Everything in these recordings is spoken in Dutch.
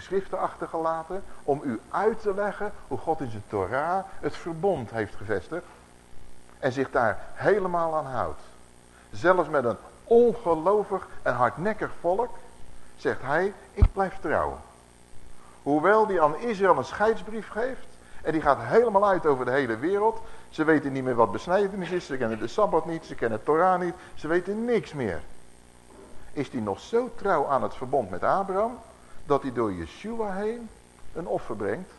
geschriften achtergelaten om u uit te leggen hoe God in zijn Torah het verbond heeft gevestigd en zich daar helemaal aan houdt. Zelfs met een ongelovig en hardnekkig volk zegt hij, ik blijf trouw. Hoewel die aan Israël een scheidsbrief geeft en die gaat helemaal uit over de hele wereld. Ze weten niet meer wat besnijdenis is, ze kennen de Sabbat niet, ze kennen Torah niet, ze weten niks meer. Is die nog zo trouw aan het verbond met Abraham, dat hij door Yeshua heen een offer brengt.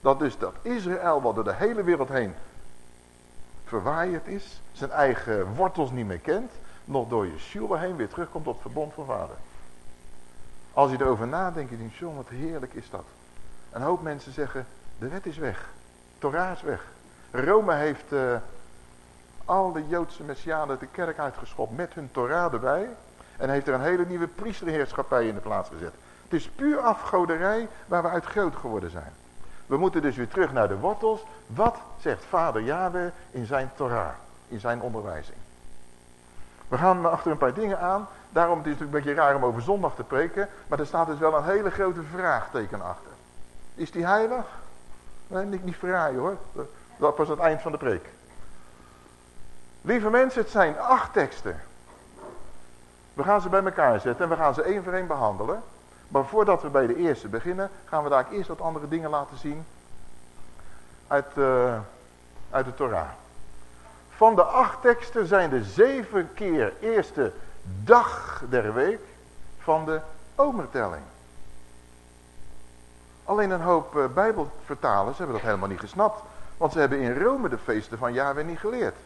Dat dus dat Israël, wat door de hele wereld heen verwaaierd is, zijn eigen wortels niet meer kent, nog door Yeshua heen weer terugkomt op het verbond van vader. Als je erover nadenkt, denk je, wat heerlijk is dat. Een hoop mensen zeggen, de wet is weg. Torah is weg. Rome heeft uh, al de Joodse messianen de kerk uitgeschopt met hun Torah erbij. En heeft er een hele nieuwe priesterheerschappij in de plaats gezet. Het is puur afgoderij waar we uit groot geworden zijn. We moeten dus weer terug naar de wortels. Wat zegt vader Yahweh in zijn Torah, in zijn onderwijzing? We gaan achter een paar dingen aan. Daarom is het natuurlijk een beetje raar om over zondag te preken. Maar er staat dus wel een hele grote vraagteken achter. Is die heilig? Nee, niet, niet hoor. Dat was het eind van de preek. Lieve mensen, het zijn acht teksten. We gaan ze bij elkaar zetten en we gaan ze één voor één behandelen. Maar voordat we bij de eerste beginnen, gaan we daar eerst wat andere dingen laten zien uit, uh, uit de Torah. Van de acht teksten zijn de zeven keer eerste dag der week van de omertelling. Alleen een hoop uh, bijbelvertalers hebben dat helemaal niet gesnapt. Want ze hebben in Rome de feesten van Yahweh niet geleerd.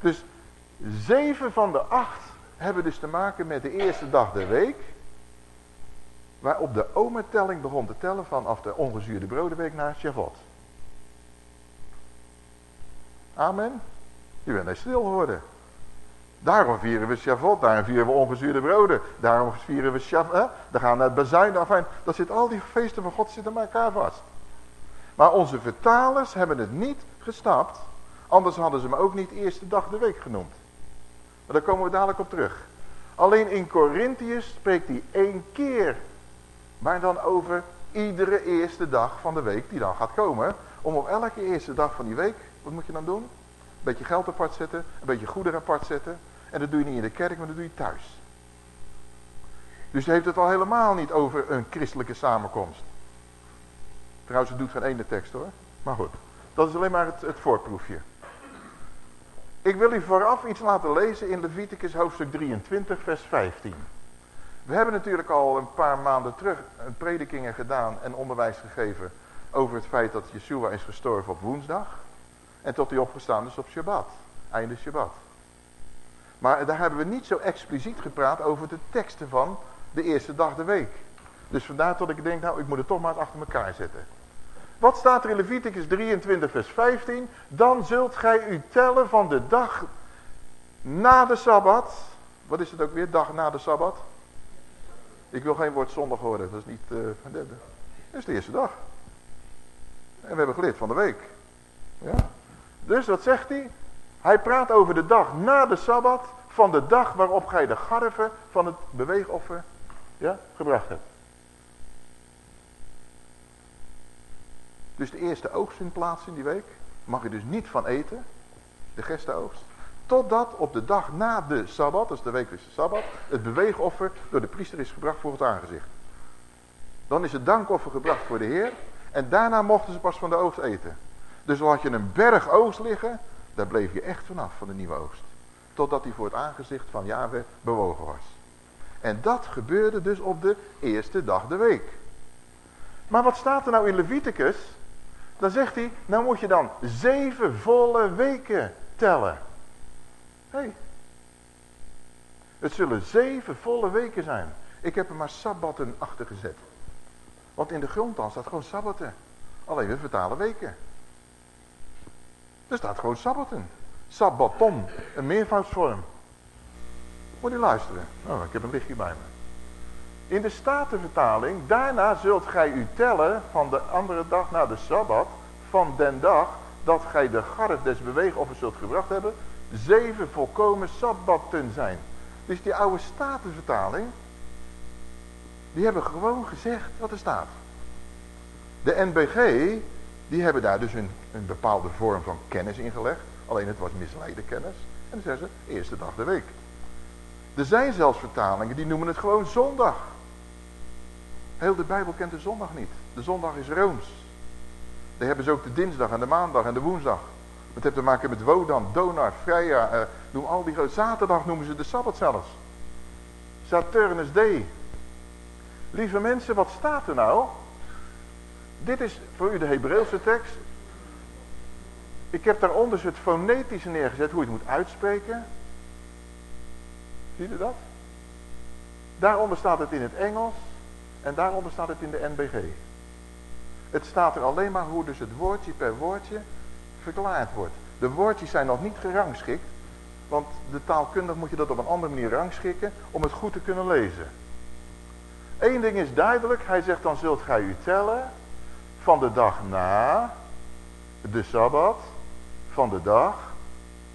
Dus zeven van de acht hebben dus te maken met de eerste dag der week. Waarop de omertelling begon te tellen vanaf de ongezuurde brodenweek naar Shavuot. Amen. Je bent er stil geworden. Daarom vieren we Shavuot, daarom vieren we ongezuurde broden. Daarom vieren we Shavuot, dan gaan we naar het bazuinen. Enfin, dat zit al die feesten van God zitten aan elkaar vast. Maar onze vertalers hebben het niet gestapt. Anders hadden ze me ook niet eerste dag de week genoemd. Maar daar komen we dadelijk op terug. Alleen in Corinthiërs spreekt hij één keer. Maar dan over iedere eerste dag van de week die dan gaat komen. Om op elke eerste dag van die week, wat moet je dan doen? Een beetje geld apart zetten, een beetje goederen apart zetten. En dat doe je niet in de kerk, maar dat doe je thuis. Dus heeft het al helemaal niet over een christelijke samenkomst. Trouwens, het doet geen ene tekst hoor. Maar goed, dat is alleen maar het, het voorproefje. Ik wil u vooraf iets laten lezen in Leviticus hoofdstuk 23 vers 15. We hebben natuurlijk al een paar maanden terug predikingen gedaan en onderwijs gegeven over het feit dat Yeshua is gestorven op woensdag. En tot hij opgestaan is op Shabbat. Einde Shabbat. Maar daar hebben we niet zo expliciet gepraat over de teksten van de eerste dag de week. Dus vandaar dat ik denk, nou ik moet het toch maar achter elkaar zetten. Wat staat er in Leviticus 23 vers 15? Dan zult gij u tellen van de dag na de Sabbat. Wat is het ook weer, dag na de Sabbat? Ik wil geen woord zondag horen, dat is niet... Uh, dat is de eerste dag. En we hebben geleerd van de week. Ja. Dus wat zegt hij? Hij praat over de dag na de Sabbat van de dag waarop gij de garven van het beweegoffer ja, gebracht hebt. Dus de eerste oogst vindt plaats in die week. Mag je dus niet van eten. De gerstenoogst. Totdat op de dag na de Sabbat, dus de wekelijkse Sabbat, het beweegoffer door de priester is gebracht voor het aangezicht. Dan is het dankoffer gebracht voor de Heer. En daarna mochten ze pas van de oogst eten. Dus al had je een berg oogst liggen, daar bleef je echt vanaf van de nieuwe oogst. Totdat hij voor het aangezicht van Yahweh bewogen was. En dat gebeurde dus op de eerste dag de week. Maar wat staat er nou in Leviticus? Dan zegt hij, nou moet je dan zeven volle weken tellen. Het zullen zeven volle weken zijn. Ik heb er maar sabbatten achter gezet. Want in de grondtaal staat gewoon sabbatten. Alleen we vertalen weken. Er staat gewoon sabbatten. Sabbaton, een meervoudsvorm. Moet je luisteren. Oh, ik heb een lichtje bij me. In de Statenvertaling, daarna zult gij u tellen van de andere dag na de Sabbat, van den dag dat gij de garf des beweegoffers zult gebracht hebben, zeven volkomen Sabbatten zijn. Dus die oude Statenvertaling, Die hebben gewoon gezegd wat er staat. De NBG, die hebben daar dus een, een bepaalde vorm van kennis in gelegd. Alleen het was misleide kennis. En dan zeggen ze, eerste dag de week. Er zijn zelfs vertalingen die noemen het gewoon zondag. Heel de Bijbel kent de zondag niet. De zondag is Rooms. Daar hebben ze ook de dinsdag en de maandag en de woensdag. Het heeft te maken met Wodan, Donar, Freya, eh, noem al die grote. Zaterdag noemen ze de Sabbat zelfs. Saturnus D. Lieve mensen, wat staat er nou? Dit is voor u de Hebreeuwse tekst. Ik heb daaronder het fonetische neergezet, hoe je het moet uitspreken. Zie je dat? Daaronder staat het in het Engels en daaronder staat het in de NBG. Het staat er alleen maar hoe dus het woordje per woordje verklaard wordt. De woordjes zijn nog niet gerangschikt, want de taalkundig moet je dat op een andere manier rangschikken om het goed te kunnen lezen. Eén ding is duidelijk, hij zegt dan zult gij u tellen van de dag na de Sabbat, van de dag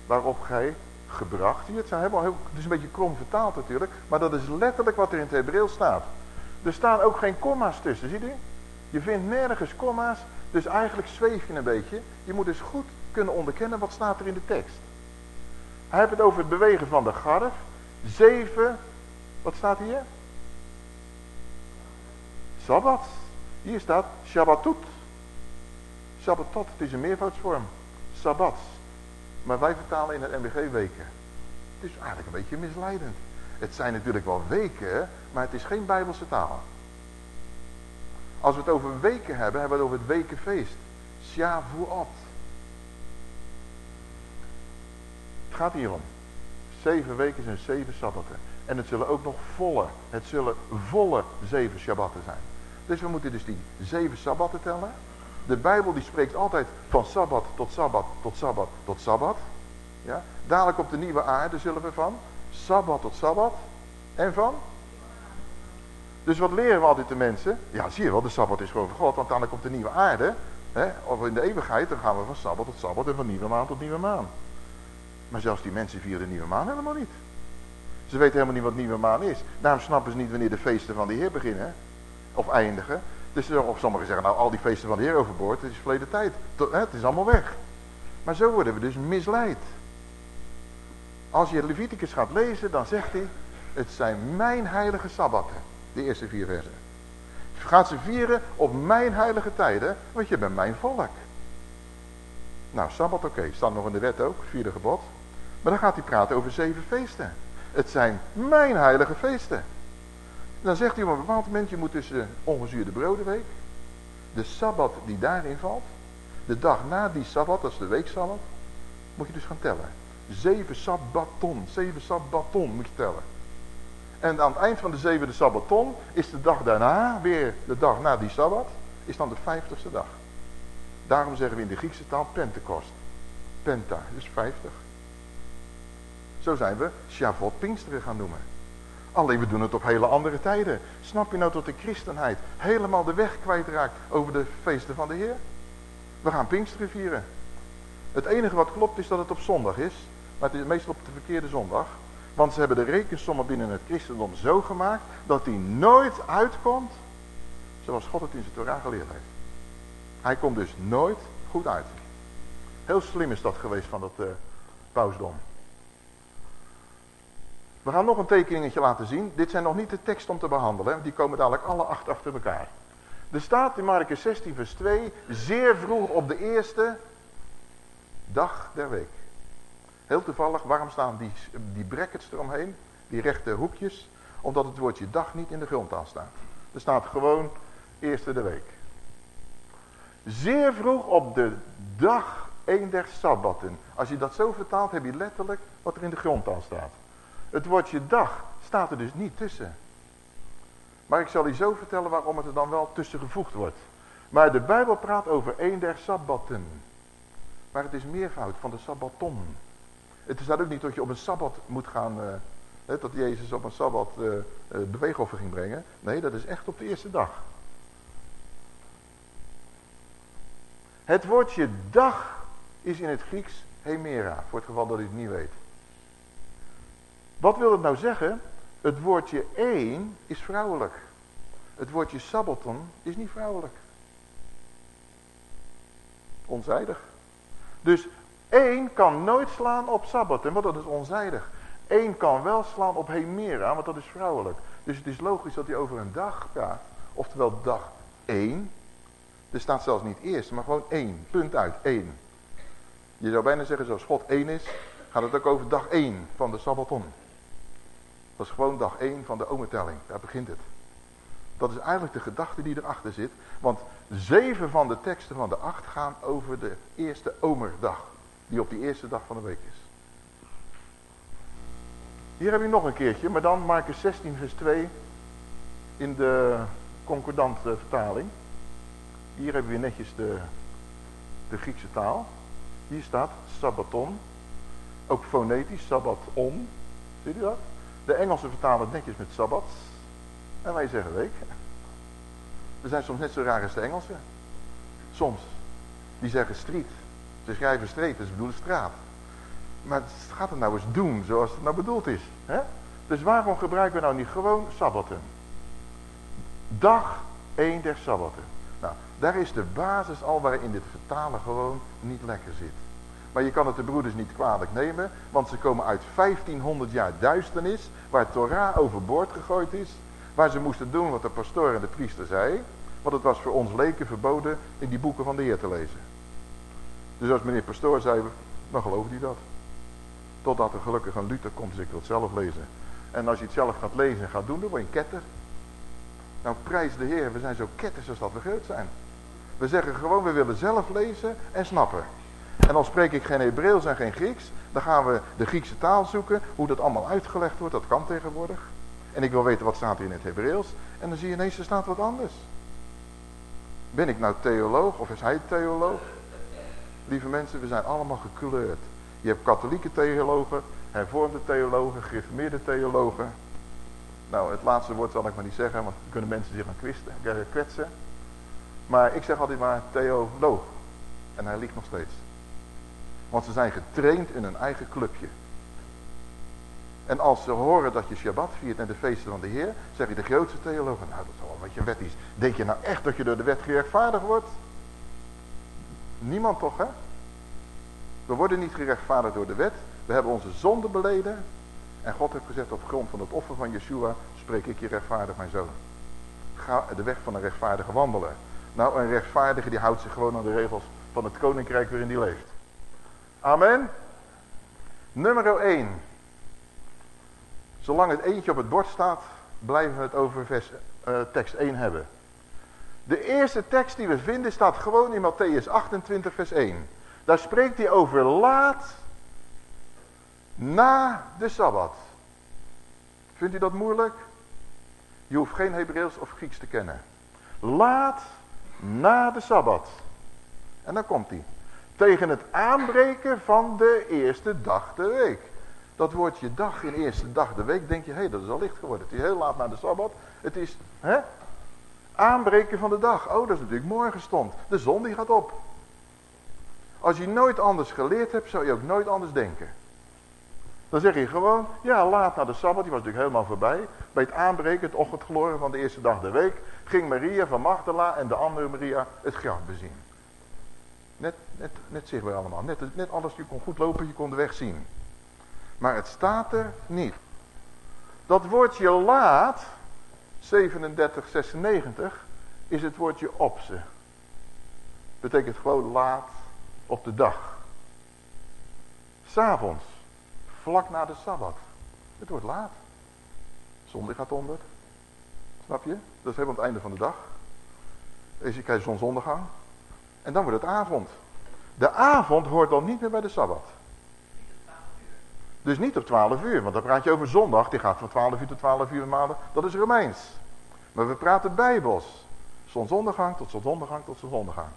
waarop gij gebracht. Het, zijn helemaal is een beetje krom vertaald natuurlijk, maar dat is letterlijk wat er in het Hebreeuws staat. Er staan ook geen komma's tussen, ziet u? Je vindt nergens komma's, dus eigenlijk zweef je een beetje. Je moet dus goed kunnen onderkennen wat staat er in de tekst. Hij heeft het over het bewegen van de garf. Zeven, wat staat hier? Sabbat. Hier staat Shabbatut. Shabbatot, het is een meervoudsvorm. Sabbat. Maar wij vertalen in het MBG weken. Het is eigenlijk een beetje misleidend. Het zijn natuurlijk wel weken, maar het is geen Bijbelse taal. Als we het over weken hebben, hebben we het over het wekenfeest. Shavuot. Het gaat hier om. Zeven weken zijn zeven sabbaten. En het zullen ook nog volle, het zullen volle zeven sabbaten zijn. Dus we moeten dus die zeven sabbaten tellen. De Bijbel die spreekt altijd van sabbat tot sabbat tot sabbat tot sabbat. Ja? Dadelijk op de nieuwe aarde zullen we van sabbat tot sabbat en van dus wat leren we altijd de mensen? Ja, zie je wel, de Sabbat is gewoon van God, want dan komt de nieuwe aarde. Hè, of in de eeuwigheid, dan gaan we van Sabbat tot Sabbat en van nieuwe maan tot nieuwe maan. Maar zelfs die mensen vieren de nieuwe maan helemaal niet. Ze weten helemaal niet wat nieuwe maan is. Daarom snappen ze niet wanneer de feesten van de Heer beginnen. Of eindigen. Dus of sommigen zeggen, nou al die feesten van de Heer overboord, het is verleden tijd. Het is allemaal weg. Maar zo worden we dus misleid. Als je Leviticus gaat lezen, dan zegt hij, het zijn mijn heilige sabbatten. De eerste vier versen. Gaat ze vieren op mijn heilige tijden, want je bent mijn volk. Nou, Sabbat oké, staat nog in de wet ook, vierde gebod. Maar dan gaat hij praten over zeven feesten. Het zijn mijn heilige feesten. Dan zegt hij op een bepaald moment, je moet tussen ongezuurde brodenweek, de Sabbat die daarin valt, de dag na die Sabbat, dat is de weeksabbat, moet je dus gaan tellen. Zeven Sabbaton, zeven Sabbaton moet je tellen. En aan het eind van de zevende Sabbaton is de dag daarna, weer de dag na die Sabbat, is dan de vijftigste dag. Daarom zeggen we in de Griekse taal Pentecost. Penta, dus vijftig. Zo zijn we Shavuot Pinksteren gaan noemen. Alleen we doen het op hele andere tijden. Snap je nou dat de christenheid helemaal de weg kwijtraakt over de feesten van de Heer? We gaan Pinksteren vieren. Het enige wat klopt is dat het op zondag is. Maar het is meestal op de verkeerde zondag. Want ze hebben de rekensommen binnen het christendom zo gemaakt dat die nooit uitkomt zoals God het in zijn Torah geleerd heeft. Hij komt dus nooit goed uit. Heel slim is dat geweest van dat uh, pausdom. We gaan nog een tekeningetje laten zien. Dit zijn nog niet de tekst om te behandelen. Die komen dadelijk alle acht achter elkaar. Er staat in Marcus 16 vers 2. Zeer vroeg op de eerste dag der week. Heel toevallig, waarom staan die, die brackets eromheen? Die rechte hoekjes. Omdat het woordje dag niet in de grondtaal staat. Er staat gewoon eerste de week. Zeer vroeg op de dag een der sabbatten. Als je dat zo vertaalt, heb je letterlijk wat er in de grondtaal staat. Het woordje dag staat er dus niet tussen. Maar ik zal je zo vertellen waarom het er dan wel tussen gevoegd wordt. Maar de Bijbel praat over een der sabbatten. Maar het is meervoud van de sabbaton. Het staat ook niet dat je op een Sabbat moet gaan, hè, dat Jezus op een Sabbat uh, beweegoffer ging brengen. Nee, dat is echt op de eerste dag. Het woordje dag is in het Grieks hemera, voor het geval dat u het niet weet. Wat wil het nou zeggen? Het woordje één is vrouwelijk. Het woordje sabbaton is niet vrouwelijk. Onzijdig. Dus één kan nooit slaan op sabbaton, want dat is onzijdig. Eén kan wel slaan op hemera, want dat is vrouwelijk. Dus het is logisch dat hij over een dag praat. Oftewel dag één. Er staat zelfs niet eerst, maar gewoon één. Punt uit, één. Je zou bijna zeggen, zoals God één is, gaat het ook over dag één van de Sabbaton. Dat is gewoon dag één van de ometelling. Daar begint het. Dat is eigenlijk de gedachte die erachter zit. Want zeven van de teksten van de acht gaan over de eerste omerdag. Die op die eerste dag van de week is. Hier heb je nog een keertje, maar dan Marcus 16 vers 2 in de concordante vertaling. Hier hebben we netjes de, de Griekse taal. Hier staat sabbaton. Ook fonetisch, sabbaton. Zie je dat? De Engelsen vertalen het netjes met sabbat. En wij zeggen week. We zijn soms net zo raar als de Engelsen. Soms. Die zeggen street. Ze schrijven dus ze bedoelen straat. Maar gaat het nou eens doen zoals het nou bedoeld is. Hè? Dus waarom gebruiken we nou niet gewoon sabbaten? Dag 1 der sabbaten. Nou, daar is de basis al waarin dit vertalen gewoon niet lekker zit. Maar je kan het de broeders niet kwalijk nemen, want ze komen uit 1500 jaar duisternis, waar Torah overboord gegooid is, waar ze moesten doen wat de pastoor en de priester zei, want het was voor ons leken verboden in die boeken van de Heer te lezen. Dus als meneer pastoor zei, dan geloofde hij dat. Totdat er gelukkig een Luther komt, dus ik wil het zelf lezen. En als je het zelf gaat lezen en gaat doen, dan word je ketter. Nou, prijs de Heer, we zijn zo ketters als dat we groot zijn. We zeggen gewoon, we willen zelf lezen en snappen. En dan spreek ik geen Hebreeuws en geen Grieks. Dan gaan we de Griekse taal zoeken, hoe dat allemaal uitgelegd wordt, dat kan tegenwoordig. En ik wil weten wat staat er in het Hebreeuws. En dan zie je ineens, er staat wat anders. Ben ik nou theoloog of is hij theoloog? Lieve mensen, we zijn allemaal gekleurd. Je hebt katholieke theologen, hervormde theologen, gereformeerde theologen. Nou, het laatste woord zal ik maar niet zeggen, want dan kunnen mensen zich gaan eh, kwetsen. Maar ik zeg altijd maar theoloog. En hij ligt nog steeds. Want ze zijn getraind in hun eigen clubje. En als ze horen dat je Shabbat viert en de feesten van de Heer, zeg je de grootste theologen, nou dat is wel wat je wet is. Denk je nou echt dat je door de wet gerechtvaardigd wordt? Niemand toch, hè? We worden niet gerechtvaardigd door de wet. We hebben onze zonde beleden. En God heeft gezegd, op grond van het offer van Yeshua, spreek ik je rechtvaardig, mijn zoon. Ga de weg van een rechtvaardige wandelen. Nou, een rechtvaardige die houdt zich gewoon aan de regels van het koninkrijk waarin die leeft. Amen. Nummer 1. Zolang het eentje op het bord staat, blijven we het over vers, uh, tekst 1 hebben. De eerste tekst die we vinden staat gewoon in Matthäus 28 vers 1. Daar spreekt hij over laat na de Sabbat. Vindt u dat moeilijk? Je hoeft geen Hebreeuws of Grieks te kennen. Laat na de Sabbat. En dan komt hij. Tegen het aanbreken van de eerste dag de week. Dat woordje dag in eerste dag de week, denk je, hé, hey, dat is al licht geworden. Het is heel laat na de Sabbat. Het is, hè? Aanbreken van de dag. Oh, dat is natuurlijk morgen stond. De zon die gaat op. Als je nooit anders geleerd hebt, zou je ook nooit anders denken. Dan zeg je gewoon, ja, laat na de Sabbat, die was natuurlijk helemaal voorbij. Bij het aanbreken, het ochtendgloren van de eerste dag de week, ging Maria van Magdala en de andere Maria het graf bezien. Net, net, net zichtbaar allemaal. Net, net alles, je kon goed lopen, je kon de weg zien. Maar het staat er niet. Dat woordje laat, 37, 96, is het woordje opse. Betekent gewoon laat op de dag. S'avonds, vlak na de Sabbat. Het wordt laat. Zondag gaat onder. Snap je? Dat is helemaal het einde van de dag. Is je krijgt zonsondergang. En dan wordt het avond. De avond hoort dan niet meer bij de Sabbat. Dus niet op 12 uur, want dan praat je over zondag. Die gaat van 12 uur tot 12 uur maanden. Dat is Romeins. Maar we praten bijbels. Zonsondergang tot zonsondergang tot zonsondergang.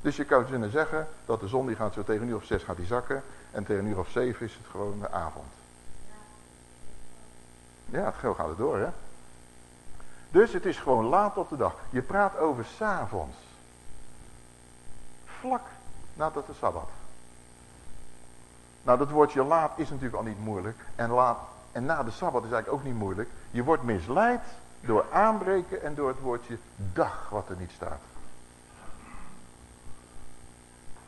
Dus je zou kunnen zeggen dat de zon die gaat zo tegen een uur of zes gaat die zakken. En tegen een uur of zeven is het gewoon de avond. Ja, het gaat het door hè. Dus het is gewoon laat op de dag. Je praat over s'avonds. Vlak nadat de Sabbat. Nou, dat woordje laat is natuurlijk al niet moeilijk. En, laat, en na de Sabbat is eigenlijk ook niet moeilijk. Je wordt misleid Door aanbreken en door het woordje dag wat er niet staat.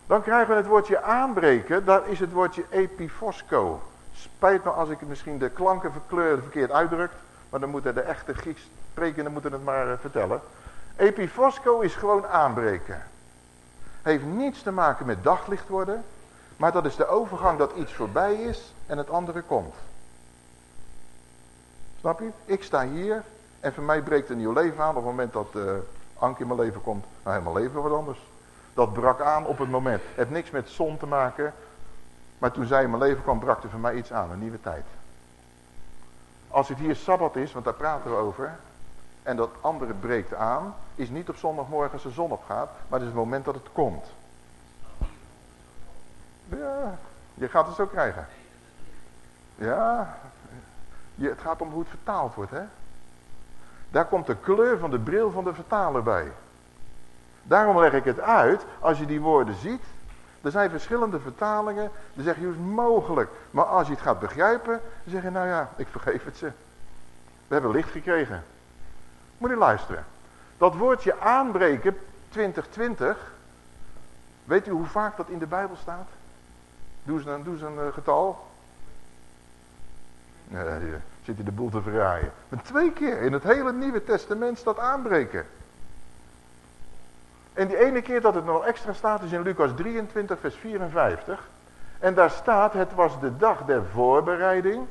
Dan krijgen we het woordje aanbreken, daar is het woordje epifosco. Spijt me als ik misschien de klanken verkeerd uitdruk, maar dan moeten de echte Grieks sprekenden moeten het maar eh, vertellen. Epifosco is gewoon aanbreken. Heeft niets te maken met daglicht worden, maar dat is de overgang dat iets voorbij is en het andere komt. Snap je? Ik sta hier en voor mij breekt een nieuw leven aan op het moment dat uh, Anke in mijn leven komt. Nou, helemaal leven wat anders. Dat brak aan op het moment. Het heeft niks met zon te maken. Maar toen zij in mijn leven kwam, brak er voor mij iets aan. Een nieuwe tijd. Als het hier Sabbat is, want daar praten we over. En dat andere breekt aan. Is niet op zondagmorgen als de zon opgaat. Maar het is het moment dat het komt. Ja, je gaat het zo krijgen. Ja, je, het gaat om hoe het vertaald wordt. Hè? Daar komt de kleur van de bril van de vertaler bij. Daarom leg ik het uit, als je die woorden ziet. Er zijn verschillende vertalingen, dan zeg je hoe is mogelijk. Maar als je het gaat begrijpen, dan zeg je nou ja, ik vergeef het ze. We hebben licht gekregen. Moet je luisteren. Dat woordje aanbreken, 2020, weet u hoe vaak dat in de Bijbel staat? Doe eens een, doe een uh, getal. Nee, zit hij de boel te verraaien. Maar twee keer in het hele Nieuwe Testament staat aanbreken. En die ene keer dat het nog extra staat is in Lucas 23 vers 54. En daar staat, het was de dag der voorbereiding.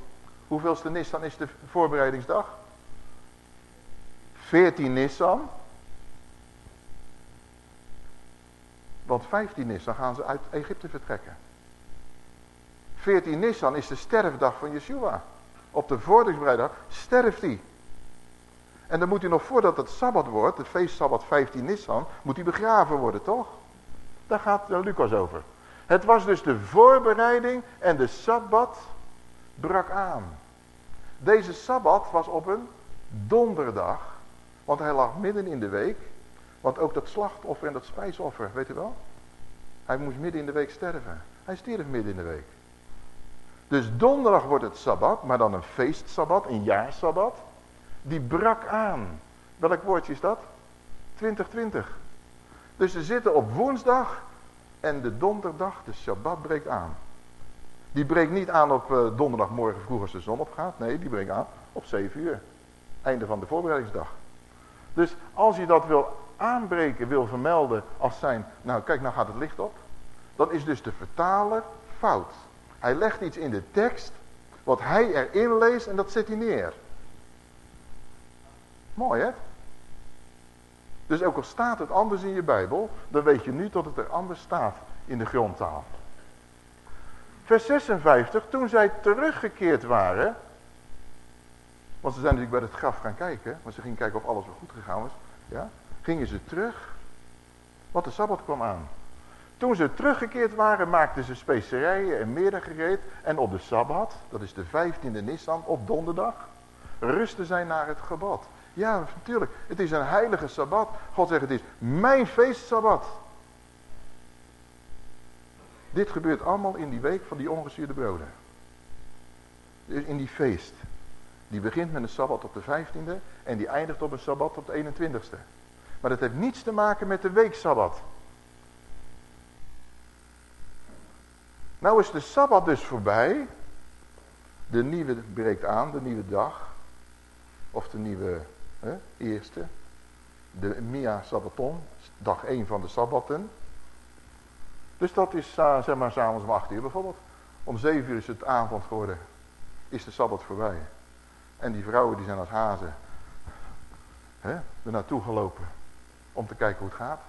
Hoeveelste Nissan is de voorbereidingsdag? 14 Nissan. Want 15 Nissan gaan ze uit Egypte vertrekken. 14 Nissan is de sterfdag van Yeshua. Op de voordingsvrijdag sterft hij. En dan moet hij nog voordat het Sabbat wordt, het feest Sabbat 15 Nissan, moet hij begraven worden, toch? Daar gaat Lucas over. Het was dus de voorbereiding en de Sabbat brak aan. Deze Sabbat was op een donderdag, want hij lag midden in de week. Want ook dat slachtoffer en dat spijsoffer, weet u wel? Hij moest midden in de week sterven. Hij stierf midden in de week. Dus donderdag wordt het Sabbat, maar dan een feestsabbat, een jaarsabbat. Die brak aan. Welk woordje is dat? 2020. Dus ze zitten op woensdag en de donderdag, de Sabbat, breekt aan. Die breekt niet aan op uh, donderdagmorgen vroeg als de zon opgaat. Nee, die breekt aan op 7 uur. Einde van de voorbereidingsdag. Dus als je dat wil aanbreken, wil vermelden als zijn... Nou kijk, nou gaat het licht op. Dan is dus de vertaler fout. Hij legt iets in de tekst wat hij erin leest en dat zet hij neer. Mooi hè? Dus ook al staat het anders in je Bijbel, dan weet je nu dat het er anders staat in de grondtaal. Vers 56, toen zij teruggekeerd waren, want ze zijn natuurlijk bij het graf gaan kijken, want ze gingen kijken of alles wel goed gegaan was, ja, gingen ze terug, want de Sabbat kwam aan. Toen ze teruggekeerd waren, maakten ze specerijen en meren gereed. En op de Sabbat, dat is de 15e Nissan, op donderdag, rusten zij naar het gebod. Ja, natuurlijk. Het is een heilige Sabbat. God zegt, het is mijn feestsabbat. Dit gebeurt allemaal in die week van die ongezuurde broden. Dus in die feest. Die begint met een Sabbat op de 15e en die eindigt op een Sabbat op de 21ste. Maar dat heeft niets te maken met de weeksabbat. Nou is de Sabbat dus voorbij. De nieuwe breekt aan, de nieuwe dag. Of de nieuwe hè, eerste. De Mia Sabbaton, dag 1 van de Sabbatten. Dus dat is uh, zeg maar s'avonds om 8 uur bijvoorbeeld. Om 7 uur is het avond geworden. Is de Sabbat voorbij. En die vrouwen die zijn als hazen. Hè, er naartoe gelopen. Om te kijken hoe het gaat.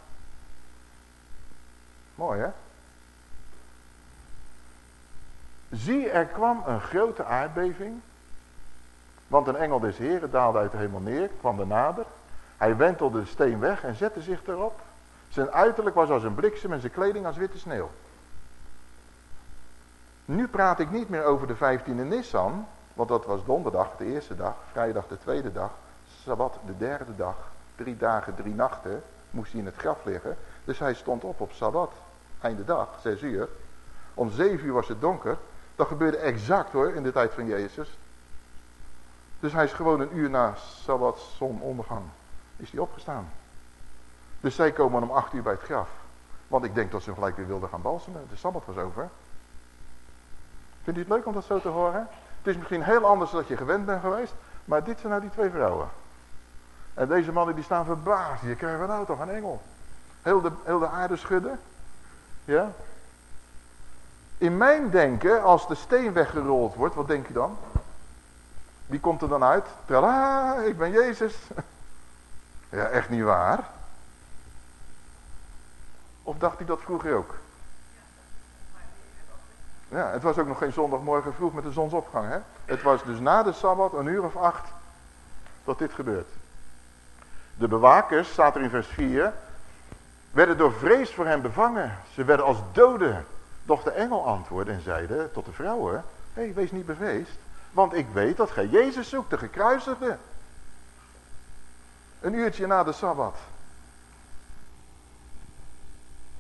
Mooi hè? Zie, er kwam een grote aardbeving. Want een engel des heren daalde uit de hemel neer, kwam er nader. Hij wentelde de steen weg en zette zich erop. Zijn uiterlijk was als een bliksem en zijn kleding als witte sneeuw. Nu praat ik niet meer over de 15e Nissan, want dat was donderdag, de eerste dag, vrijdag de tweede dag, sabbat de derde dag, drie dagen, drie nachten, moest hij in het graf liggen. Dus hij stond op op sabbat, einde dag, zes uur. Om zeven uur was het donker dat gebeurde exact hoor, in de tijd van Jezus. Dus hij is gewoon een uur na Sabbat zonondergang. Is hij opgestaan. Dus zij komen om acht uur bij het graf. Want ik denk dat ze gelijk weer wilden gaan balsemen. De Sabbat was over. Vindt u het leuk om dat zo te horen? Het is misschien heel anders dan je gewend bent geweest. Maar dit zijn nou die twee vrouwen. En deze mannen die staan verbaasd. Hier krijgen we nou toch een engel. Heel de, heel de aarde schudden. Ja. In mijn denken, als de steen weggerold wordt, wat denk je dan? Wie komt er dan uit? Tada, ik ben Jezus. Ja, echt niet waar. Of dacht hij dat vroeger ook? Ja, het was ook nog geen zondagmorgen vroeg met de zonsopgang. Hè? Het was dus na de Sabbat, een uur of acht, dat dit gebeurt. De bewakers, staat er in vers 4, werden door vrees voor hem bevangen. Ze werden als doden. Doch de engel antwoordde en zeide tot de vrouwen, hé, hey, wees niet bevreesd, want ik weet dat gij Jezus zoekt, de gekruisigde. Een uurtje na de Sabbat.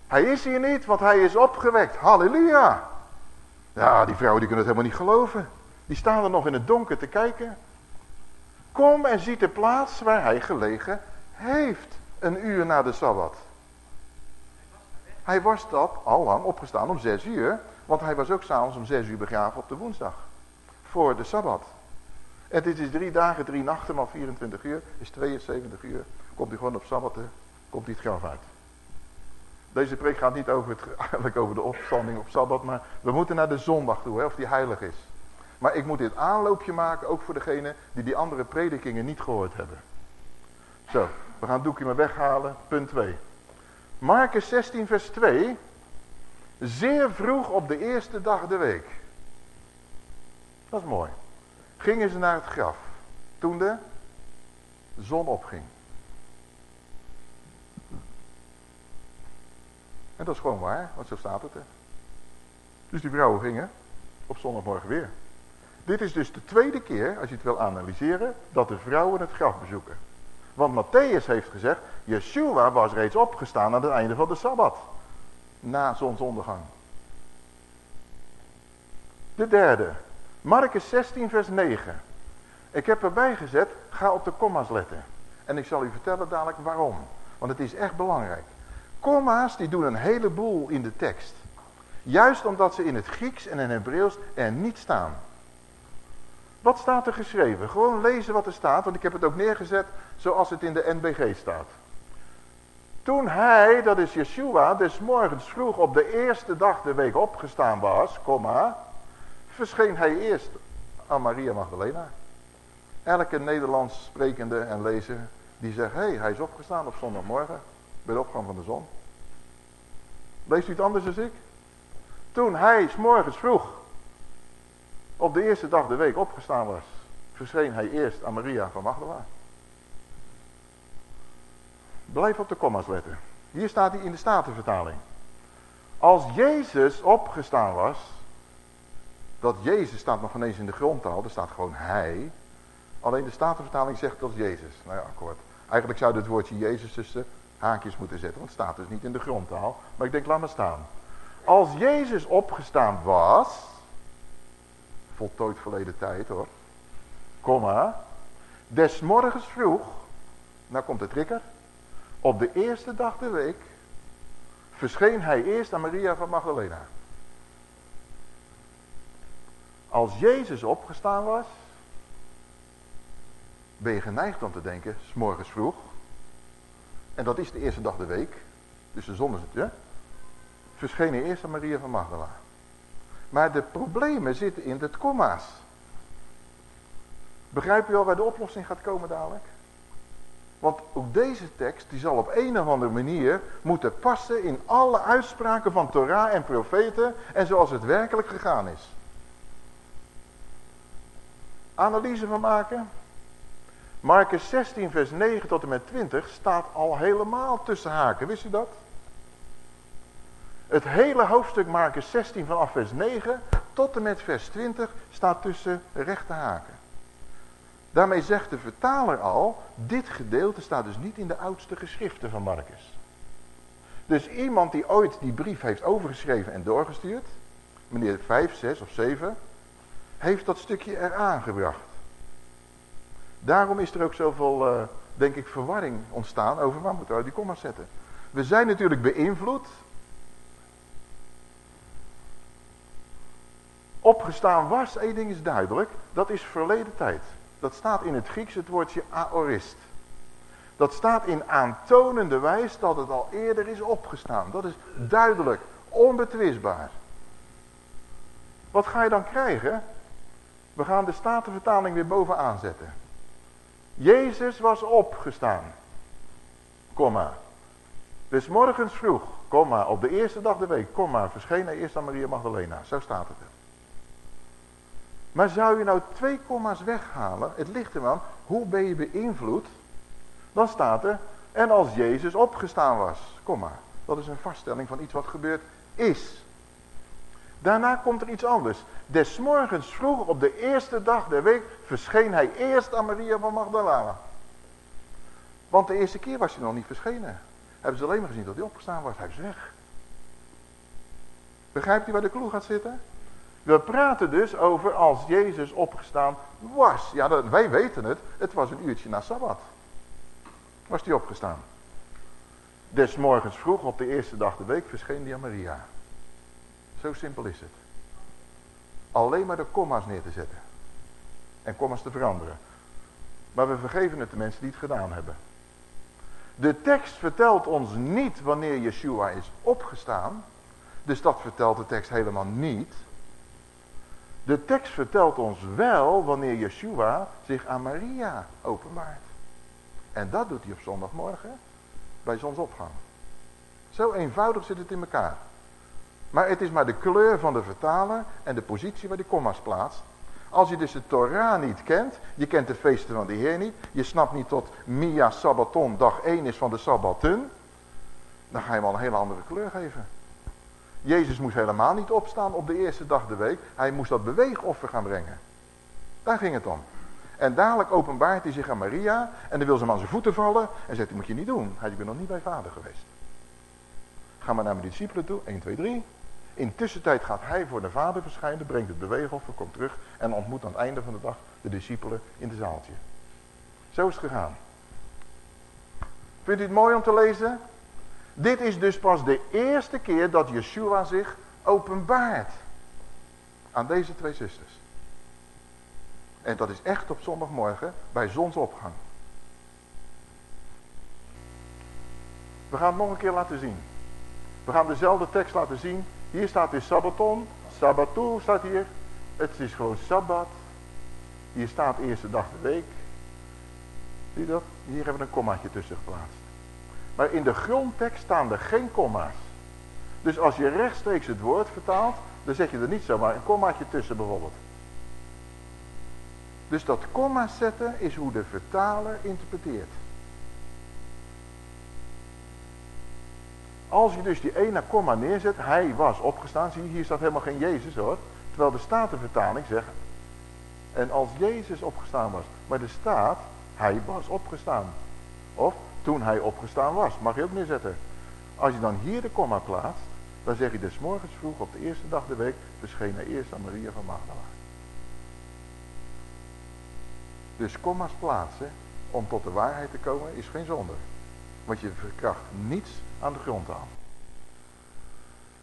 Hij is hier niet, want hij is opgewekt. Halleluja. Ja, die vrouwen die kunnen het helemaal niet geloven. Die staan er nog in het donker te kijken. Kom en ziet de plaats waar hij gelegen heeft. Een uur na de Sabbat. Hij was dat al lang opgestaan om zes uur. Want hij was ook s'avonds om zes uur begraven op de woensdag. Voor de Sabbat. En dit is drie dagen, drie nachten, maar 24 uur. Is 72 uur. Komt hij gewoon op Sabbat, komt hij het graf uit. Deze preek gaat niet over, het, eigenlijk over de opstanding op Sabbat, maar we moeten naar de zondag toe, hè, of die heilig is. Maar ik moet dit aanloopje maken, ook voor degene die die andere predikingen niet gehoord hebben. Zo, we gaan het doekje maar weghalen, punt 2. Marcus 16 vers 2. Zeer vroeg op de eerste dag de week. Dat is mooi. Gingen ze naar het graf. Toen de zon opging. En dat is gewoon waar, want zo staat het er. Dus die vrouwen gingen op zondagmorgen weer. Dit is dus de tweede keer, als je het wil analyseren, dat de vrouwen het graf bezoeken. Want Matthäus heeft gezegd, Yeshua was reeds opgestaan aan het einde van de Sabbat. Na zonsondergang. De derde, Marcus 16 vers 9. Ik heb erbij gezet, ga op de komma's letten. En ik zal u vertellen dadelijk waarom. Want het is echt belangrijk. Komma's die doen een heleboel in de tekst. Juist omdat ze in het Grieks en in het Hebreeuws er niet staan. Wat staat er geschreven? Gewoon lezen wat er staat, want ik heb het ook neergezet zoals het in de NBG staat. Toen hij, dat is Yeshua, des morgens vroeg op de eerste dag de week opgestaan was, verscheen hij eerst aan Maria Magdalena. Elke Nederlands sprekende en lezer die zegt, hé, hey, hij is opgestaan op zondagmorgen, bij de opgang van de zon. Leest u het anders dan ik? Toen hij s morgens vroeg op de eerste dag de week opgestaan was, verscheen hij eerst aan Maria van Magdala. Blijf op de komma's letten. Hier staat hij in de Statenvertaling. Als Jezus opgestaan was, dat Jezus staat nog ineens in de grondtaal, er staat gewoon hij. Alleen de Statenvertaling zegt dat Jezus. Nou ja, akkoord. Eigenlijk zou het woordje Jezus tussen haakjes moeten zetten, want het staat dus niet in de grondtaal. Maar ik denk, laat maar staan. Als Jezus opgestaan was, voltooid verleden tijd hoor, komma, des morgens vroeg, nou komt de trigger, op de eerste dag de week, verscheen hij eerst aan Maria van Magdalena. Als Jezus opgestaan was, ben je geneigd om te denken, s morgens vroeg, en dat is de eerste dag de week, dus de zon is het, ja? Verscheen hij eerst aan Maria van Magdala. Maar de problemen zitten in het komma's. Begrijp je al waar de oplossing gaat komen dadelijk? Want ook deze tekst, die zal op een of andere manier moeten passen in alle uitspraken van Torah en profeten en zoals het werkelijk gegaan is. Analyse van maken? Marcus 16 vers 9 tot en met 20 staat al helemaal tussen haken, wist u dat? Het hele hoofdstuk Marcus 16 vanaf vers 9 tot en met vers 20 staat tussen rechte haken. Daarmee zegt de vertaler al, dit gedeelte staat dus niet in de oudste geschriften van Marcus. Dus iemand die ooit die brief heeft overgeschreven en doorgestuurd, meneer 5, 6 of 7, heeft dat stukje eraan gebracht. Daarom is er ook zoveel, uh, denk ik, verwarring ontstaan over waar moeten we die komma's zetten. We zijn natuurlijk beïnvloed. Opgestaan was, één ding is duidelijk, dat is verleden tijd. Dat staat in het Grieks het woordje aorist. Dat staat in aantonende wijs dat het al eerder is opgestaan. Dat is duidelijk, onbetwistbaar. Wat ga je dan krijgen? We gaan de Statenvertaling weer bovenaan zetten. Jezus was opgestaan. Komma. Dus morgens vroeg, komma, op de eerste dag de week, komma, verscheen hij eerst aan Maria Magdalena. Zo staat het er. Maar zou je nou twee komma's weghalen, het ligt er aan, hoe ben je beïnvloed? Dan staat er, en als Jezus opgestaan was, komma. Dat is een vaststelling van iets wat gebeurd is. Daarna komt er iets anders. Des morgens vroeg op de eerste dag der week verscheen hij eerst aan Maria van Magdalena. Want de eerste keer was hij nog niet verschenen. Hebben ze alleen maar gezien dat hij opgestaan was. Hij is weg. Begrijpt u waar de kloe gaat zitten? We praten dus over als Jezus opgestaan was. Ja, wij weten het. Het was een uurtje na Sabbat. Was hij opgestaan. Des morgens vroeg op de eerste dag de week verscheen hij aan Maria. Zo simpel is het. Alleen maar de komma's neer te zetten. En komma's te veranderen. Maar we vergeven het de mensen die het gedaan hebben. De tekst vertelt ons niet wanneer Yeshua is opgestaan. Dus dat vertelt de tekst helemaal niet. De tekst vertelt ons wel wanneer Yeshua zich aan Maria openbaart. En dat doet hij op zondagmorgen bij zonsopgang. Zo eenvoudig zit het in elkaar. Maar het is maar de kleur van de vertaler en de positie waar die komma's plaatst. Als je dus de Torah niet kent, je kent de feesten van de Heer niet, je snapt niet tot Mia Sabbaton dag 1 is van de Sabbaten, dan ga je hem al een hele andere kleur geven. Jezus moest helemaal niet opstaan op de eerste dag de week, hij moest dat beweegoffer gaan brengen. Daar ging het om. En dadelijk openbaart hij zich aan Maria en dan wil ze hem aan zijn voeten vallen en zegt, dat moet je niet doen. Hij is nog niet bij vader geweest. Ga maar naar mijn discipelen toe, 1, 2, 3. In tussentijd gaat hij voor de vader verschijnen, brengt het beweegoffer, komt terug en ontmoet aan het einde van de dag de discipelen in de zaaltje. Zo is het gegaan. Vindt u het mooi om te lezen? Dit is dus pas de eerste keer dat Yeshua zich openbaart aan deze twee zusters. En dat is echt op zondagmorgen bij zonsopgang. We gaan het nog een keer laten zien. We gaan dezelfde tekst laten zien hier staat dus Sabbaton. Sabbatou staat hier. Het is gewoon Sabbat. Hier staat eerste dag de week. Zie je dat? Hier hebben we een kommaatje tussen geplaatst. Maar in de grondtekst staan er geen komma's. Dus als je rechtstreeks het woord vertaalt, dan zet je er niet zomaar een kommaatje tussen bijvoorbeeld. Dus dat komma zetten is hoe de vertaler interpreteert. Als je dus die ene komma neerzet, hij was opgestaan. Zie je, hier staat helemaal geen Jezus hoor. Terwijl de Statenvertaling zegt, en als Jezus opgestaan was. Maar er staat, hij was opgestaan. Of, toen hij opgestaan was. Mag je ook neerzetten. Als je dan hier de komma plaatst, dan zeg je dus morgens vroeg op de eerste dag de week, verscheen hij eerst aan Maria van Magdala. Dus komma's plaatsen, om tot de waarheid te komen, is geen zonde. Want je verkracht niets aan de grond aan.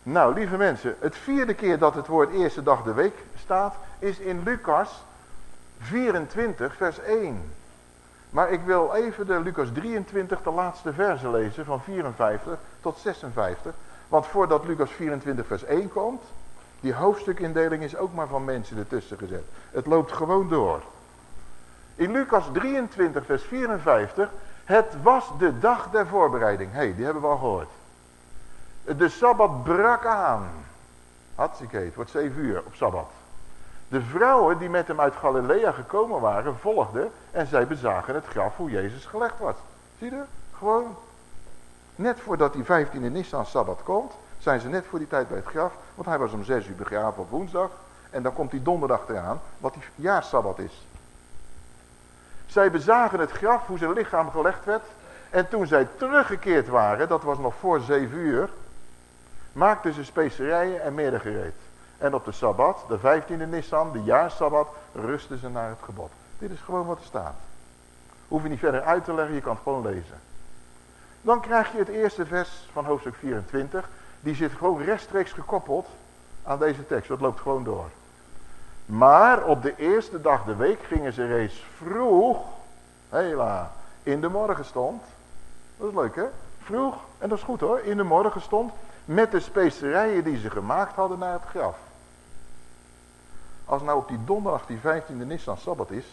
Nou, lieve mensen, het vierde keer dat het woord eerste dag de week staat, is in Lucas 24, vers 1. Maar ik wil even de Lucas 23, de laatste verse lezen, van 54 tot 56. Want voordat Lucas 24, vers 1 komt, die hoofdstukindeling is ook maar van mensen ertussen gezet. Het loopt gewoon door. In Lucas 23, vers 54 het was de dag der voorbereiding. Hé, hey, die hebben we al gehoord. De Sabbat brak aan. Hartstikke het wordt zeven uur op Sabbat. De vrouwen die met hem uit Galilea gekomen waren, volgden en zij bezagen het graf hoe Jezus gelegd was. Zie je? Gewoon. Net voordat die 15e Nissan Sabbat komt, zijn ze net voor die tijd bij het graf. Want hij was om zes uur begraven op woensdag. En dan komt die donderdag eraan, wat die jaarsabbat is. Zij bezagen het graf, hoe zijn lichaam gelegd werd. En toen zij teruggekeerd waren, dat was nog voor zeven uur, maakten ze specerijen en meer gereed. En op de Sabbat, de 15e Nissan, de jaarsabbat, rusten ze naar het gebod. Dit is gewoon wat er staat. Hoef je niet verder uit te leggen, je kan het gewoon lezen. Dan krijg je het eerste vers van hoofdstuk 24. Die zit gewoon rechtstreeks gekoppeld aan deze tekst. Dat loopt gewoon door. Maar op de eerste dag de week gingen ze reeds vroeg, hela, in de morgenstond. Dat is leuk hè? Vroeg, en dat is goed hoor, in de morgenstond. Met de specerijen die ze gemaakt hadden naar het graf. Als nou op die donderdag die 15e Nissan Sabbat is,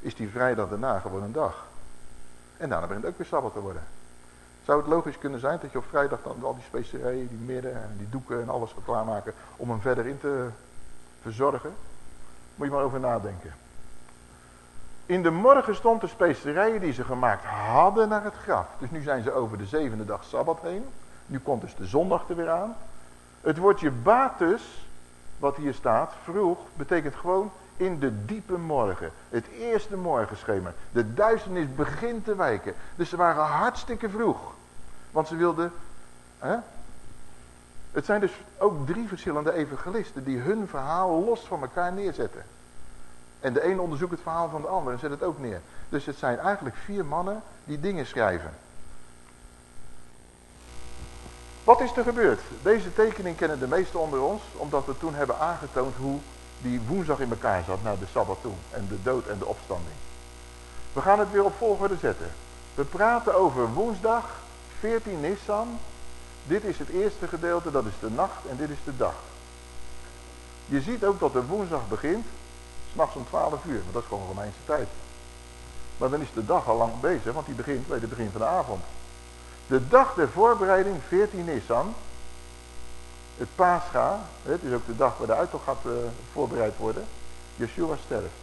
is die vrijdag daarna gewoon een dag. En daarna begint het ook weer Sabbat te worden. Zou het logisch kunnen zijn dat je op vrijdag dan al die specerijen, die midden en die doeken en alles gaat klaarmaken om hem verder in te verzorgen? Moet je maar over nadenken. In de morgen stond de specerijen die ze gemaakt hadden naar het graf. Dus nu zijn ze over de zevende dag Sabbat heen. Nu komt dus de zondag er weer aan. Het woordje batus, wat hier staat, vroeg, betekent gewoon in de diepe morgen. Het eerste morgenschemer. De duisternis begint te wijken. Dus ze waren hartstikke vroeg. Want ze wilden... Hè? Het zijn dus ook drie verschillende evangelisten die hun verhaal los van elkaar neerzetten. En de een onderzoekt het verhaal van de ander en zet het ook neer. Dus het zijn eigenlijk vier mannen die dingen schrijven. Wat is er gebeurd? Deze tekening kennen de meesten onder ons, omdat we toen hebben aangetoond hoe die woensdag in elkaar zat naar de Sabbat toe. En de dood en de opstanding. We gaan het weer op volgorde zetten. We praten over woensdag 14 Nissan. Dit is het eerste gedeelte, dat is de nacht en dit is de dag. Je ziet ook dat de woensdag begint, s'nachts om 12 uur, maar dat is gewoon Romeinse tijd. Maar dan is de dag al lang bezig, want die begint bij het begin van de avond. De dag der voorbereiding, 14 Nissan, het Pascha, het is ook de dag waar de uittocht gaat uh, voorbereid worden. Yeshua sterft.